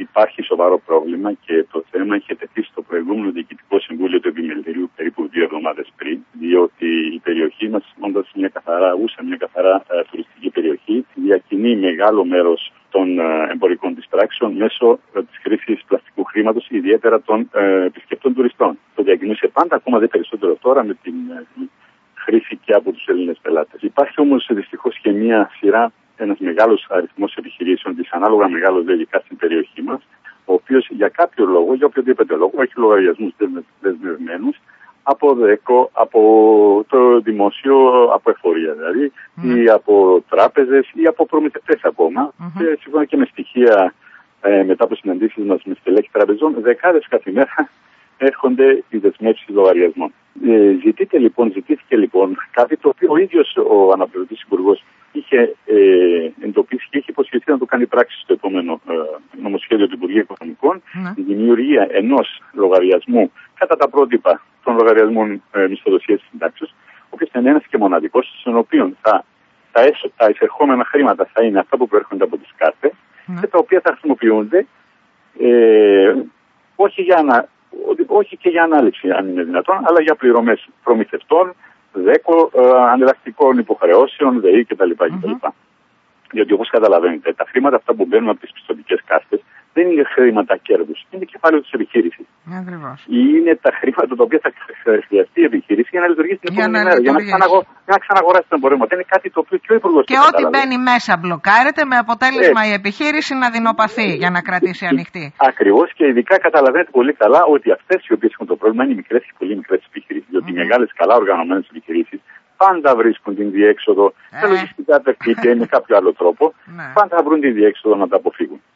υπάρχει σοβαρό πρόβλημα και το θέμα είχε τεθεί στο προηγούμενο Διοικητικό Συμβούλιο του Επιμελητηρίου περίπου δύο εβδομάδες πριν, διότι η περιοχή μας, όντα μια καθαρά ούσα, μια καθαρά ε, τουριστική περιοχή, διακινεί μεγάλο μέρος των ε, εμπορικών της πράξεων μέσω ε, της χρήσης πλαστικού χρήματος, ιδιαίτερα των ε, επισκεπτών τουριστών. Το διακινούσε πάντα, ακόμα δεν περισσότερο τώρα, με την ε, χρήση και από τους Έλληνες πελάτες. Υπάρχει όμως δυστυχώς και μια σειρά ένας μεγάλος αριθμός επιχειρήσεων, δυσανάλογα μεγάλος ειδικά στην περιοχή μα, ο οποίο για κάποιο λόγο, για οποιοδήποτε λόγο, έχει λογαριασμούς δεσμευμένους από ΔΕΚΟ, από το δημόσιο, από εφορία δηλαδή, ή από τράπεζες ή από προμηθευτές ακόμα. Και σύμφωνα και με στοιχεία ε, μετά από συναντήσεις μας με στελέχη τραπεζών, δεκάδες κάθε μέρα έρχονται οι δεσμεύσεις λογαριασμών. Ε, ζητείτε λοιπόν, ζητήθηκε λοιπόν κάτι το οποίο ο ίδιος ο αναπληρωτής υπουργός είχε ε, εντοπίσει και είχε υποσχεθεί να το κάνει πράξη στο επόμενο ε, νομοσχέδιο του Υπουργείου Οικονομικών, Ναι. η δημιουργία ενός λογαριασμού κατά τα πρότυπα των λογαριασμών ε, μισθοδοσίας συντάξεως, ο οποίος θα είναι ένας και μοναδικός, στον οποίο θα, τα, έσω, τα εισερχόμενα χρήματα θα είναι αυτά που προέρχονται από τις κάρτες Ναι. και τα οποία θα χρησιμοποιούνται ε, όχι, για να, όχι και για ανάληψη, αν είναι δυνατόν, αλλά για πληρωμές προμηθευτών, δέκο, ε, ανελαστικών υποχρεώσεων, ΔΕΗ κτλ. κτλ. Διότι όπως καταλαβαίνετε, τα χρήματα αυτά που μπαίνουν από τις πιστοτικές κάστε δεν είναι χρήματα κέρδους, είναι κεφάλαιο της επιχείρησης. Ακριβώς. Είναι τα χρήματα τα οποία θα χρειαστεί η επιχείρηση για να λειτουργήσει την Για επόμενη να μέρα, για να, λειτουργήσει. ξαναγο, για να ξαναγοράσει το εμπορεύματα. Είναι κάτι το οποίο και ο Υπουργός Και ό,τι μπαίνει μέσα μπλοκάρεται με αποτέλεσμα η επιχείρηση να δεινοπαθεί για να κρατήσει ανοιχτή. Ακριβώς και ειδικά καταλαβαίνετε πολύ καλά ότι αυτές οι οποίες έχουν το πρόβλημα είναι μικρές και πολύ μικρές επιχειρήσεις. Διότι οι μεγάλες, καλά οργανωμένες επιχειρήσεις πάντα βρίσκουν την διέξοδο Ε. με λογιστικά παιχνίδια ή με κάποιο άλλο τρόπο. Ναι. Πάντα θα βρουν την διέξοδο να τα αποφύγουν.